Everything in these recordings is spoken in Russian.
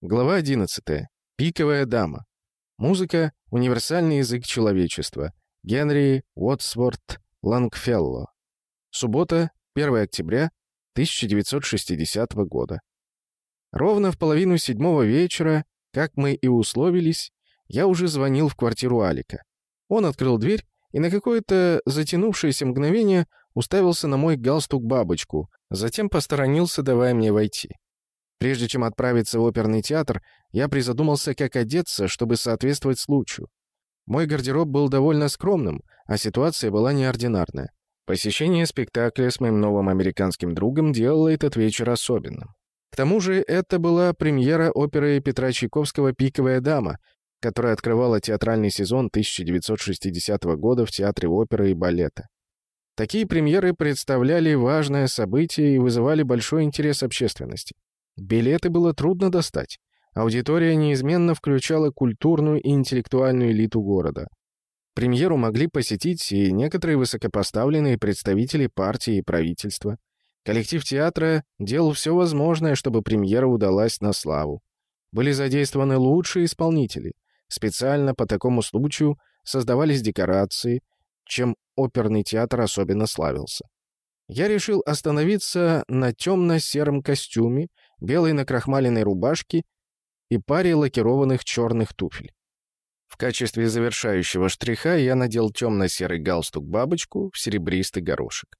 Глава 11. Пиковая дама. Музыка — универсальный язык человечества. Генри Уотсворт Лангфелло. Суббота, 1 октября 1960 года. Ровно в половину седьмого вечера, как мы и условились, я уже звонил в квартиру Алика. Он открыл дверь и на какое-то затянувшееся мгновение уставился на мой галстук-бабочку, затем посторонился, давая мне войти. Прежде чем отправиться в оперный театр, я призадумался, как одеться, чтобы соответствовать случаю. Мой гардероб был довольно скромным, а ситуация была неординарная. Посещение спектакля с моим новым американским другом делало этот вечер особенным. К тому же это была премьера оперы Петра Чайковского «Пиковая дама», которая открывала театральный сезон 1960 года в Театре оперы и балета. Такие премьеры представляли важное событие и вызывали большой интерес общественности. Билеты было трудно достать. Аудитория неизменно включала культурную и интеллектуальную элиту города. Премьеру могли посетить и некоторые высокопоставленные представители партии и правительства. Коллектив театра делал все возможное, чтобы премьера удалась на славу. Были задействованы лучшие исполнители. Специально по такому случаю создавались декорации, чем оперный театр особенно славился. Я решил остановиться на темно-сером костюме, белой накрахмаленной рубашке и паре лакированных черных туфель. В качестве завершающего штриха я надел темно-серый галстук-бабочку в серебристый горошек.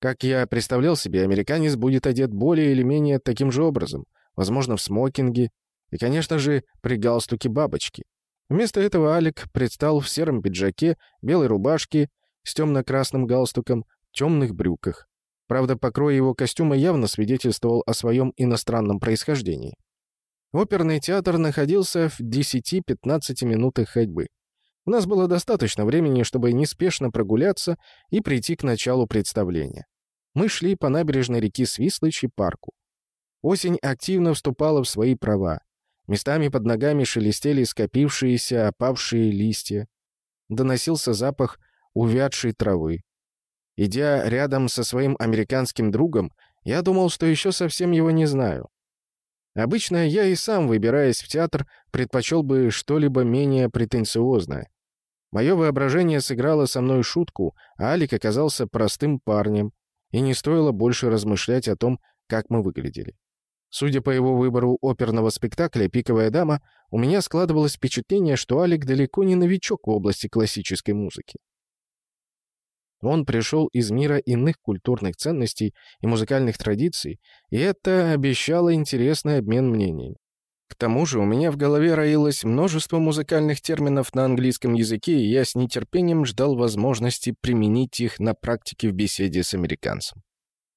Как я представлял себе, американец будет одет более или менее таким же образом, возможно, в смокинге и, конечно же, при галстуке бабочки. Вместо этого Алик предстал в сером пиджаке, белой рубашке с темно-красным галстуком, темных брюках. Правда, покрой его костюма явно свидетельствовал о своем иностранном происхождении. Оперный театр находился в 10-15 минутах ходьбы. У нас было достаточно времени, чтобы неспешно прогуляться и прийти к началу представления. Мы шли по набережной реки Свислыч и парку. Осень активно вступала в свои права. Местами под ногами шелестели скопившиеся опавшие листья. Доносился запах увядшей травы. Идя рядом со своим американским другом, я думал, что еще совсем его не знаю. Обычно я и сам, выбираясь в театр, предпочел бы что-либо менее претенциозное. Мое воображение сыграло со мной шутку, а Алик оказался простым парнем, и не стоило больше размышлять о том, как мы выглядели. Судя по его выбору оперного спектакля «Пиковая дама», у меня складывалось впечатление, что Алик далеко не новичок в области классической музыки. Он пришел из мира иных культурных ценностей и музыкальных традиций, и это обещало интересный обмен мнениями. К тому же у меня в голове роилось множество музыкальных терминов на английском языке, и я с нетерпением ждал возможности применить их на практике в беседе с американцем.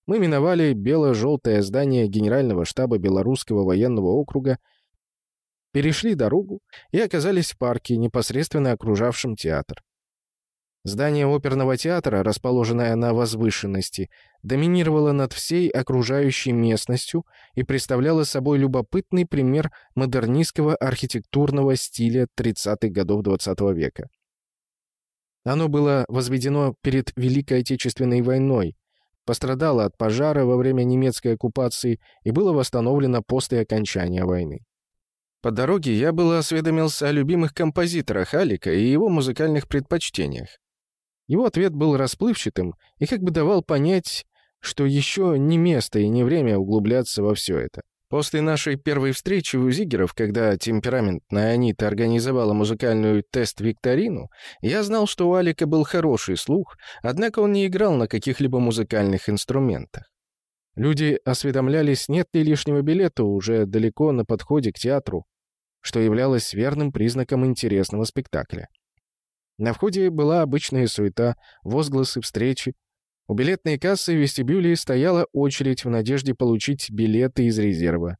Мы миновали бело-желтое здание Генерального штаба Белорусского военного округа, перешли дорогу и оказались в парке, непосредственно окружавшем театр. Здание оперного театра, расположенное на возвышенности, доминировало над всей окружающей местностью и представляло собой любопытный пример модернистского архитектурного стиля 30-х годов XX -го века. Оно было возведено перед Великой Отечественной войной, пострадало от пожара во время немецкой оккупации и было восстановлено после окончания войны. По дороге я было осведомился о любимых композиторах Алика и его музыкальных предпочтениях. Его ответ был расплывчатым и как бы давал понять, что еще не место и не время углубляться во все это. После нашей первой встречи у Зигеров, когда темпераментная Анита организовала музыкальную тест-викторину, я знал, что у Алика был хороший слух, однако он не играл на каких-либо музыкальных инструментах. Люди осведомлялись, нет ли лишнего билета уже далеко на подходе к театру, что являлось верным признаком интересного спектакля. На входе была обычная суета, возгласы, встречи. У билетной кассы в вестибюле стояла очередь в надежде получить билеты из резерва.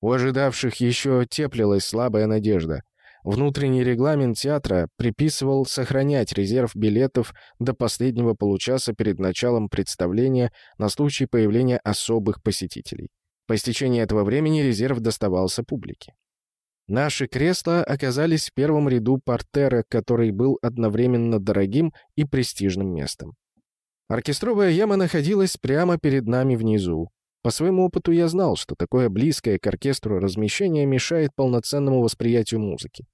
У ожидавших еще теплилась слабая надежда. Внутренний регламент театра приписывал сохранять резерв билетов до последнего получаса перед началом представления на случай появления особых посетителей. По истечении этого времени резерв доставался публике. Наши кресла оказались в первом ряду портера, который был одновременно дорогим и престижным местом. Оркестровая яма находилась прямо перед нами внизу. По своему опыту я знал, что такое близкое к оркестру размещение мешает полноценному восприятию музыки.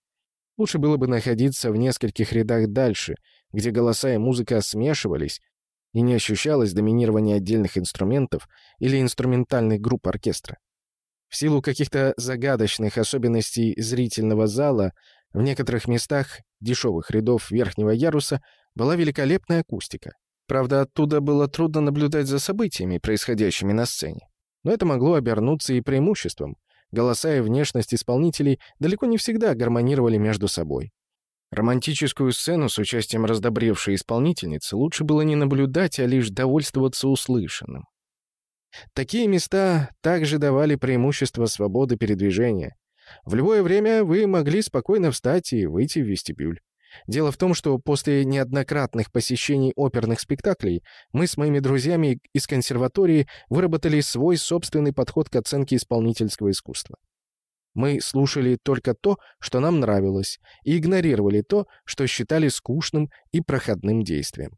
Лучше было бы находиться в нескольких рядах дальше, где голоса и музыка смешивались, и не ощущалось доминирование отдельных инструментов или инструментальных групп оркестра. В силу каких-то загадочных особенностей зрительного зала в некоторых местах дешевых рядов верхнего яруса была великолепная акустика. Правда, оттуда было трудно наблюдать за событиями, происходящими на сцене. Но это могло обернуться и преимуществом. Голоса и внешность исполнителей далеко не всегда гармонировали между собой. Романтическую сцену с участием раздобревшей исполнительницы лучше было не наблюдать, а лишь довольствоваться услышанным. Такие места также давали преимущество свободы передвижения. В любое время вы могли спокойно встать и выйти в вестибюль. Дело в том, что после неоднократных посещений оперных спектаклей мы с моими друзьями из консерватории выработали свой собственный подход к оценке исполнительского искусства. Мы слушали только то, что нам нравилось, и игнорировали то, что считали скучным и проходным действием.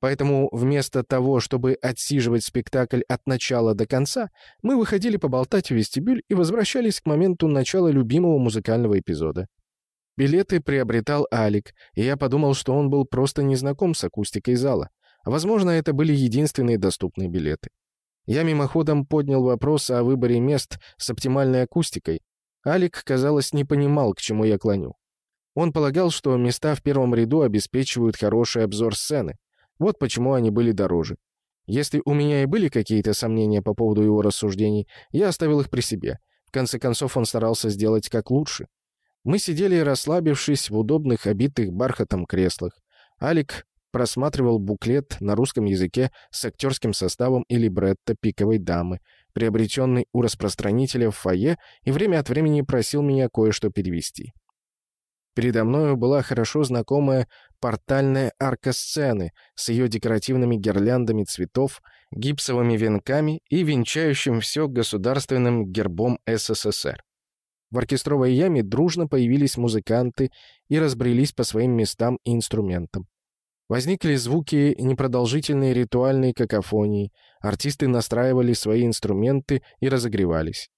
Поэтому вместо того, чтобы отсиживать спектакль от начала до конца, мы выходили поболтать в вестибюль и возвращались к моменту начала любимого музыкального эпизода. Билеты приобретал Алик, и я подумал, что он был просто незнаком с акустикой зала. Возможно, это были единственные доступные билеты. Я мимоходом поднял вопрос о выборе мест с оптимальной акустикой. Алик, казалось, не понимал, к чему я клоню. Он полагал, что места в первом ряду обеспечивают хороший обзор сцены. Вот почему они были дороже. Если у меня и были какие-то сомнения по поводу его рассуждений, я оставил их при себе. В конце концов, он старался сделать как лучше. Мы сидели, расслабившись в удобных, обитых бархатом креслах. Алик просматривал буклет на русском языке с актерским составом или бретта «Пиковой дамы», приобретенный у распространителя в фойе, и время от времени просил меня кое-что перевести. Передо мною была хорошо знакомая портальная арка сцены с ее декоративными гирляндами цветов, гипсовыми венками и венчающим все государственным гербом СССР. В оркестровой яме дружно появились музыканты и разбрелись по своим местам и инструментам. Возникли звуки непродолжительной ритуальной какофонии, артисты настраивали свои инструменты и разогревались.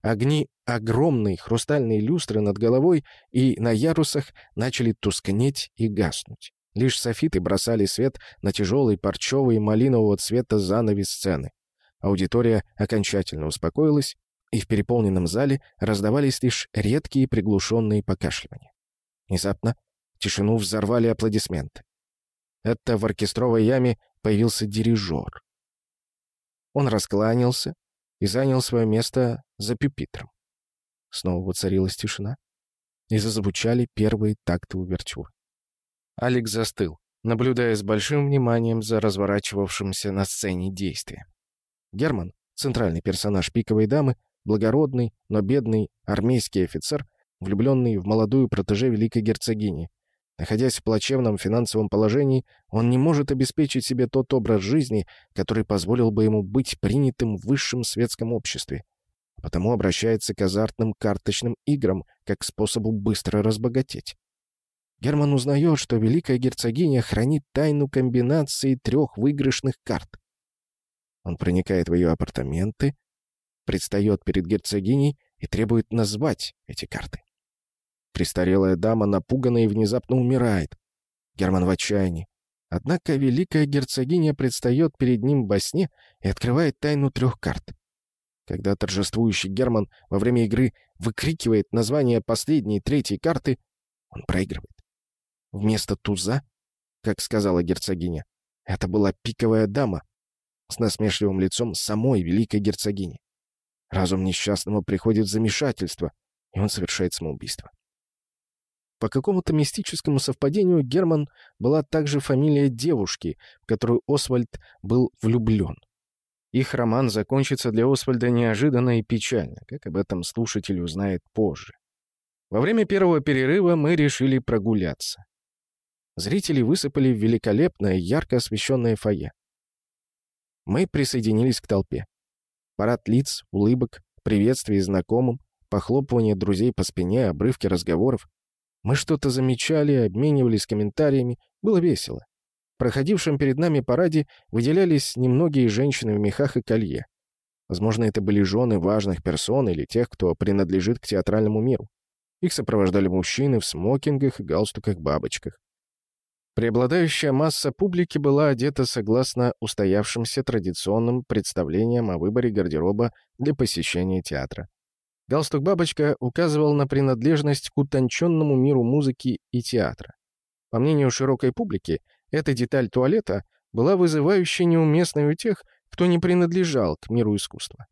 Огни огромной хрустальной люстры над головой и на ярусах начали тускнеть и гаснуть. Лишь софиты бросали свет на тяжелый парчевый малинового цвета занавес сцены. Аудитория окончательно успокоилась, и в переполненном зале раздавались лишь редкие приглушенные покашливания. Внезапно тишину взорвали аплодисменты. Это в оркестровой яме появился дирижер. Он раскланялся, и занял свое место за пюпитром. Снова воцарилась тишина, и зазвучали первые такты увертюры. Алекс застыл, наблюдая с большим вниманием за разворачивавшимся на сцене действием. Герман, центральный персонаж «Пиковой дамы», благородный, но бедный армейский офицер, влюбленный в молодую протеже великой герцогини, Находясь в плачевном финансовом положении, он не может обеспечить себе тот образ жизни, который позволил бы ему быть принятым в высшем светском обществе. Потому обращается к азартным карточным играм как к способу быстро разбогатеть. Герман узнает, что великая герцогиня хранит тайну комбинации трех выигрышных карт. Он проникает в ее апартаменты, предстает перед герцогиней и требует назвать эти карты. Престарелая дама напугана и внезапно умирает. Герман в отчаянии. Однако великая герцогиня предстает перед ним во сне и открывает тайну трех карт. Когда торжествующий Герман во время игры выкрикивает название последней третьей карты, он проигрывает. Вместо туза, как сказала герцогиня, это была пиковая дама с насмешливым лицом самой великой герцогини. Разум несчастного приходит в замешательство, и он совершает самоубийство. По какому-то мистическому совпадению Герман была также фамилия девушки, в которую Освальд был влюблен. Их роман закончится для Освальда неожиданно и печально, как об этом слушатель узнает позже. Во время первого перерыва мы решили прогуляться. Зрители высыпали в великолепное, ярко освещенное фойе. Мы присоединились к толпе. Парад лиц, улыбок, приветствий знакомым, похлопывание друзей по спине, обрывки разговоров. Мы что-то замечали, обменивались комментариями. Было весело. В проходившем перед нами параде выделялись немногие женщины в мехах и колье. Возможно, это были жены важных персон или тех, кто принадлежит к театральному миру. Их сопровождали мужчины в смокингах и галстуках-бабочках. Преобладающая масса публики была одета согласно устоявшимся традиционным представлениям о выборе гардероба для посещения театра. Галстук-бабочка указывал на принадлежность к утонченному миру музыки и театра. По мнению широкой публики, эта деталь туалета была вызывающе неуместной у тех, кто не принадлежал к миру искусства.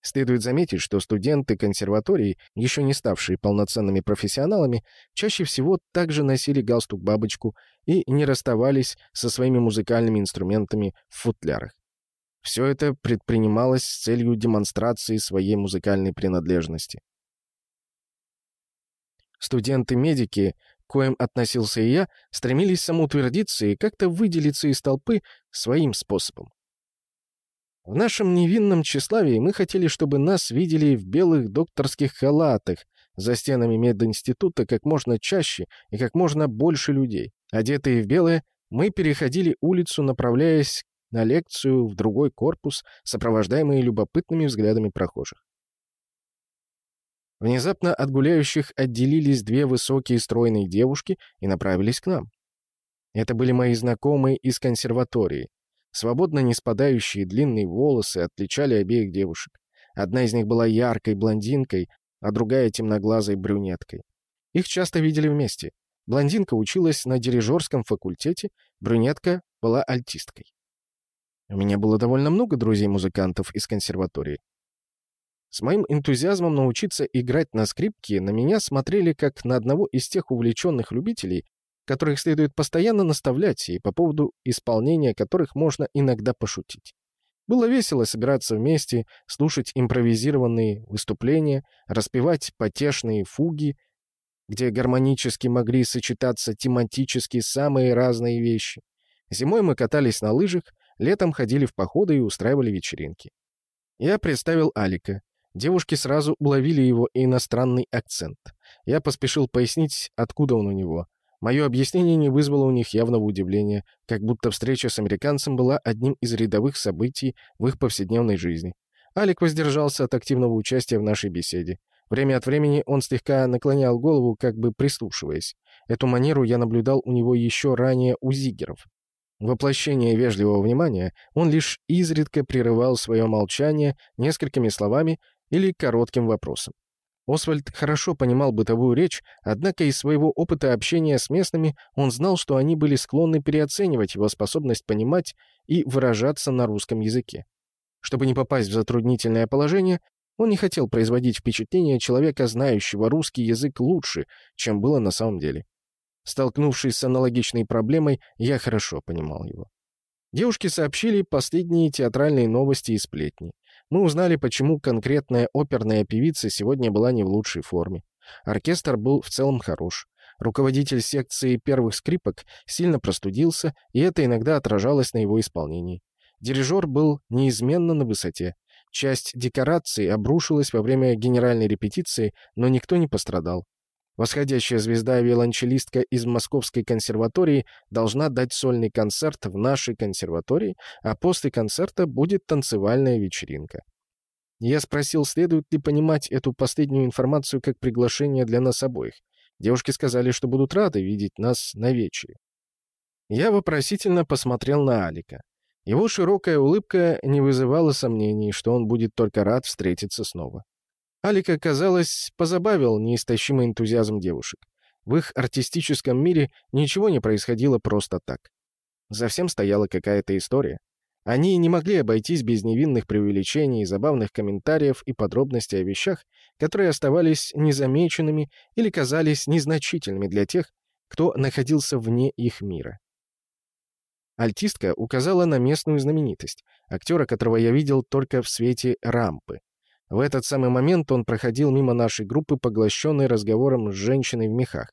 Следует заметить, что студенты консерватории, еще не ставшие полноценными профессионалами, чаще всего также носили галстук-бабочку и не расставались со своими музыкальными инструментами в футлярах. Все это предпринималось с целью демонстрации своей музыкальной принадлежности. Студенты-медики, к коим относился и я, стремились самоутвердиться и как-то выделиться из толпы своим способом. В нашем невинном тщеславии мы хотели, чтобы нас видели в белых докторских халатах за стенами мединститута как можно чаще и как можно больше людей. Одетые в белое, мы переходили улицу, направляясь на лекцию в другой корпус, сопровождаемые любопытными взглядами прохожих. Внезапно от гуляющих отделились две высокие стройные девушки и направились к нам. Это были мои знакомые из консерватории, Свободно не спадающие длинные волосы отличали обеих девушек. Одна из них была яркой блондинкой, а другая — темноглазой брюнеткой. Их часто видели вместе. Блондинка училась на дирижерском факультете, брюнетка была альтисткой. У меня было довольно много друзей-музыкантов из консерватории. С моим энтузиазмом научиться играть на скрипке на меня смотрели как на одного из тех увлеченных любителей, которых следует постоянно наставлять и по поводу исполнения которых можно иногда пошутить. Было весело собираться вместе, слушать импровизированные выступления, распевать потешные фуги, где гармонически могли сочетаться тематически самые разные вещи. Зимой мы катались на лыжах, летом ходили в походы и устраивали вечеринки. Я представил Алика. Девушки сразу уловили его иностранный акцент. Я поспешил пояснить, откуда он у него. Мое объяснение не вызвало у них явного удивления, как будто встреча с американцем была одним из рядовых событий в их повседневной жизни. Алик воздержался от активного участия в нашей беседе. Время от времени он слегка наклонял голову, как бы прислушиваясь. Эту манеру я наблюдал у него еще ранее у зигеров. Воплощение вежливого внимания он лишь изредка прерывал свое молчание несколькими словами или коротким вопросом. Освальд хорошо понимал бытовую речь, однако из своего опыта общения с местными он знал, что они были склонны переоценивать его способность понимать и выражаться на русском языке. Чтобы не попасть в затруднительное положение, он не хотел производить впечатление человека, знающего русский язык лучше, чем было на самом деле. Столкнувшись с аналогичной проблемой, я хорошо понимал его. Девушки сообщили последние театральные новости и сплетни. Мы узнали, почему конкретная оперная певица сегодня была не в лучшей форме. Оркестр был в целом хорош. Руководитель секции первых скрипок сильно простудился, и это иногда отражалось на его исполнении. Дирижер был неизменно на высоте. Часть декораций обрушилась во время генеральной репетиции, но никто не пострадал. Восходящая звезда-виолончелистка из Московской консерватории должна дать сольный концерт в нашей консерватории, а после концерта будет танцевальная вечеринка. Я спросил, следует ли понимать эту последнюю информацию как приглашение для нас обоих. Девушки сказали, что будут рады видеть нас на вечере. Я вопросительно посмотрел на Алика. Его широкая улыбка не вызывала сомнений, что он будет только рад встретиться снова. Алика, казалось, позабавил неистощимый энтузиазм девушек. В их артистическом мире ничего не происходило просто так. За всем стояла какая-то история. Они не могли обойтись без невинных преувеличений, забавных комментариев и подробностей о вещах, которые оставались незамеченными или казались незначительными для тех, кто находился вне их мира. Альтистка указала на местную знаменитость, актера, которого я видел только в свете рампы. В этот самый момент он проходил мимо нашей группы, поглощенной разговором с женщиной в мехах.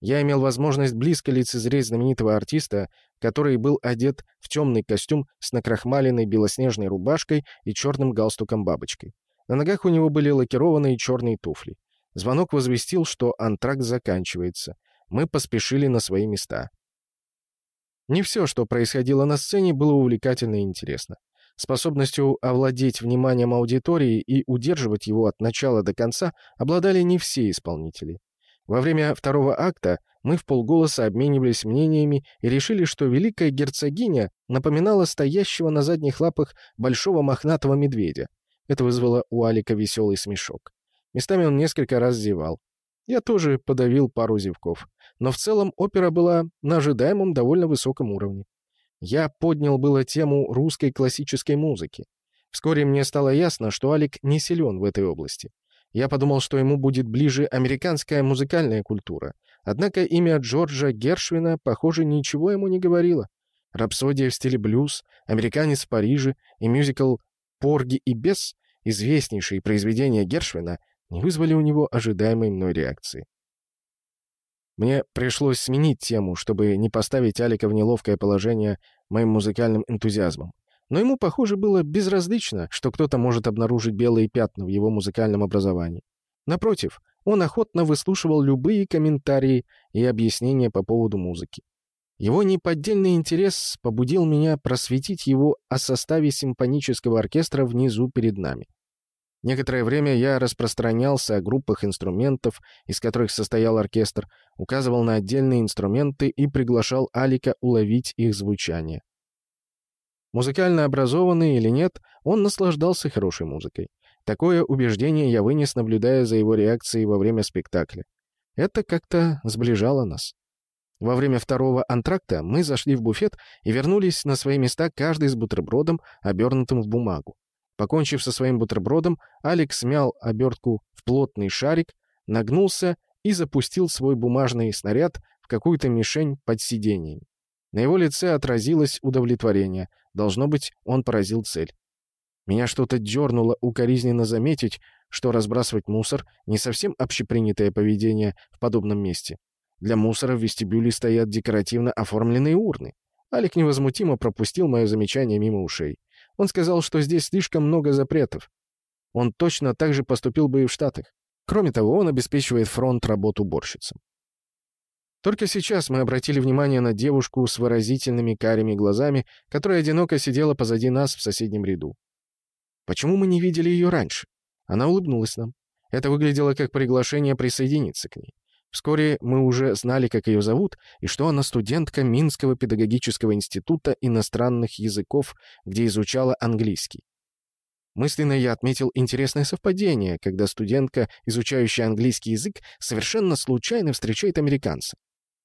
Я имел возможность близко лицезреть знаменитого артиста, который был одет в темный костюм с накрахмаленной белоснежной рубашкой и черным галстуком-бабочкой. На ногах у него были лакированные черные туфли. Звонок возвестил, что антракт заканчивается. Мы поспешили на свои места. Не все, что происходило на сцене, было увлекательно и интересно. Способностью овладеть вниманием аудитории и удерживать его от начала до конца обладали не все исполнители. Во время второго акта мы в полголоса обменивались мнениями и решили, что великая герцогиня напоминала стоящего на задних лапах большого мохнатого медведя. Это вызвало у Алика веселый смешок. Местами он несколько раз зевал. Я тоже подавил пару зевков. Но в целом опера была на ожидаемом довольно высоком уровне. Я поднял было тему русской классической музыки. Вскоре мне стало ясно, что Алик не силен в этой области. Я подумал, что ему будет ближе американская музыкальная культура. Однако имя Джорджа Гершвина, похоже, ничего ему не говорило. Рапсодия в стиле блюз, «Американец в Париже» и мюзикл «Порги и бес», известнейшие произведения Гершвина, не вызвали у него ожидаемой мной реакции. Мне пришлось сменить тему, чтобы не поставить Алика в неловкое положение моим музыкальным энтузиазмом. Но ему, похоже, было безразлично, что кто-то может обнаружить белые пятна в его музыкальном образовании. Напротив, он охотно выслушивал любые комментарии и объяснения по поводу музыки. Его неподдельный интерес побудил меня просветить его о составе симфонического оркестра внизу перед нами. Некоторое время я распространялся о группах инструментов, из которых состоял оркестр, указывал на отдельные инструменты и приглашал Алика уловить их звучание. Музыкально образованный или нет, он наслаждался хорошей музыкой. Такое убеждение я вынес, наблюдая за его реакцией во время спектакля. Это как-то сближало нас. Во время второго антракта мы зашли в буфет и вернулись на свои места каждый с бутербродом, обернутым в бумагу. Покончив со своим бутербродом, Алекс смял обертку в плотный шарик, нагнулся и запустил свой бумажный снаряд в какую-то мишень под сиденьем. На его лице отразилось удовлетворение. Должно быть, он поразил цель. Меня что-то дернуло укоризненно заметить, что разбрасывать мусор — не совсем общепринятое поведение в подобном месте. Для мусора в вестибюле стоят декоративно оформленные урны. Алик невозмутимо пропустил мое замечание мимо ушей. Он сказал, что здесь слишком много запретов. Он точно так же поступил бы и в Штатах. Кроме того, он обеспечивает фронт работ уборщицам. Только сейчас мы обратили внимание на девушку с выразительными карими глазами, которая одиноко сидела позади нас в соседнем ряду. Почему мы не видели ее раньше? Она улыбнулась нам. Это выглядело как приглашение присоединиться к ней. Вскоре мы уже знали, как ее зовут, и что она студентка Минского педагогического института иностранных языков, где изучала английский. Мысленно я отметил интересное совпадение, когда студентка, изучающая английский язык, совершенно случайно встречает американца.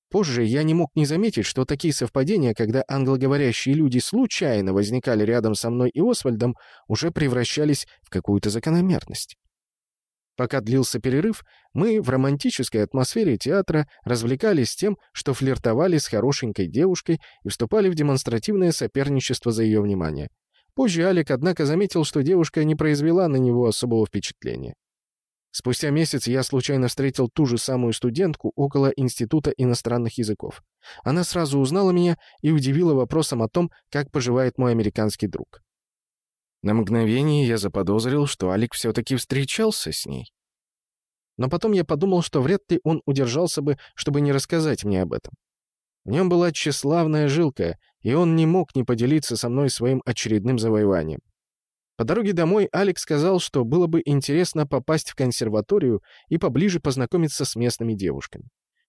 Позже я не мог не заметить, что такие совпадения, когда англоговорящие люди случайно возникали рядом со мной и Освальдом, уже превращались в какую-то закономерность. Пока длился перерыв, мы в романтической атмосфере театра развлекались тем, что флиртовали с хорошенькой девушкой и вступали в демонстративное соперничество за ее внимание. Позже Алик, однако, заметил, что девушка не произвела на него особого впечатления. Спустя месяц я случайно встретил ту же самую студентку около Института иностранных языков. Она сразу узнала меня и удивила вопросом о том, как поживает мой американский друг. На мгновение я заподозрил, что Алик все-таки встречался с ней. Но потом я подумал, что вряд ли он удержался бы, чтобы не рассказать мне об этом. В нем была тщеславная жилка, и он не мог не поделиться со мной своим очередным завоеванием. По дороге домой Алекс сказал, что было бы интересно попасть в консерваторию и поближе познакомиться с местными девушками.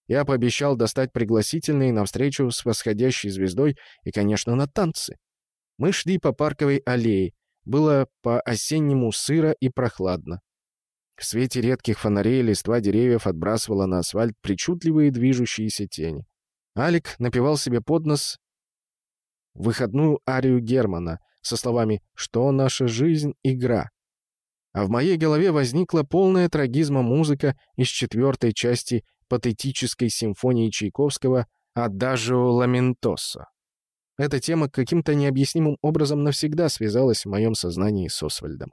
Я пообещал достать пригласительные на встречу с восходящей звездой и, конечно, на танцы. Мы шли по парковой аллее, было по-осеннему сыро и прохладно. В свете редких фонарей листва деревьев отбрасывала на асфальт причудливые движущиеся тени. Алик напевал себе под нос выходную арию Германа со словами «Что наша жизнь — игра». А в моей голове возникла полная трагизма музыка из четвертой части патетической симфонии Чайковского «Адажио ламентоссо». Эта тема каким-то необъяснимым образом навсегда связалась в моем сознании с Освальдом.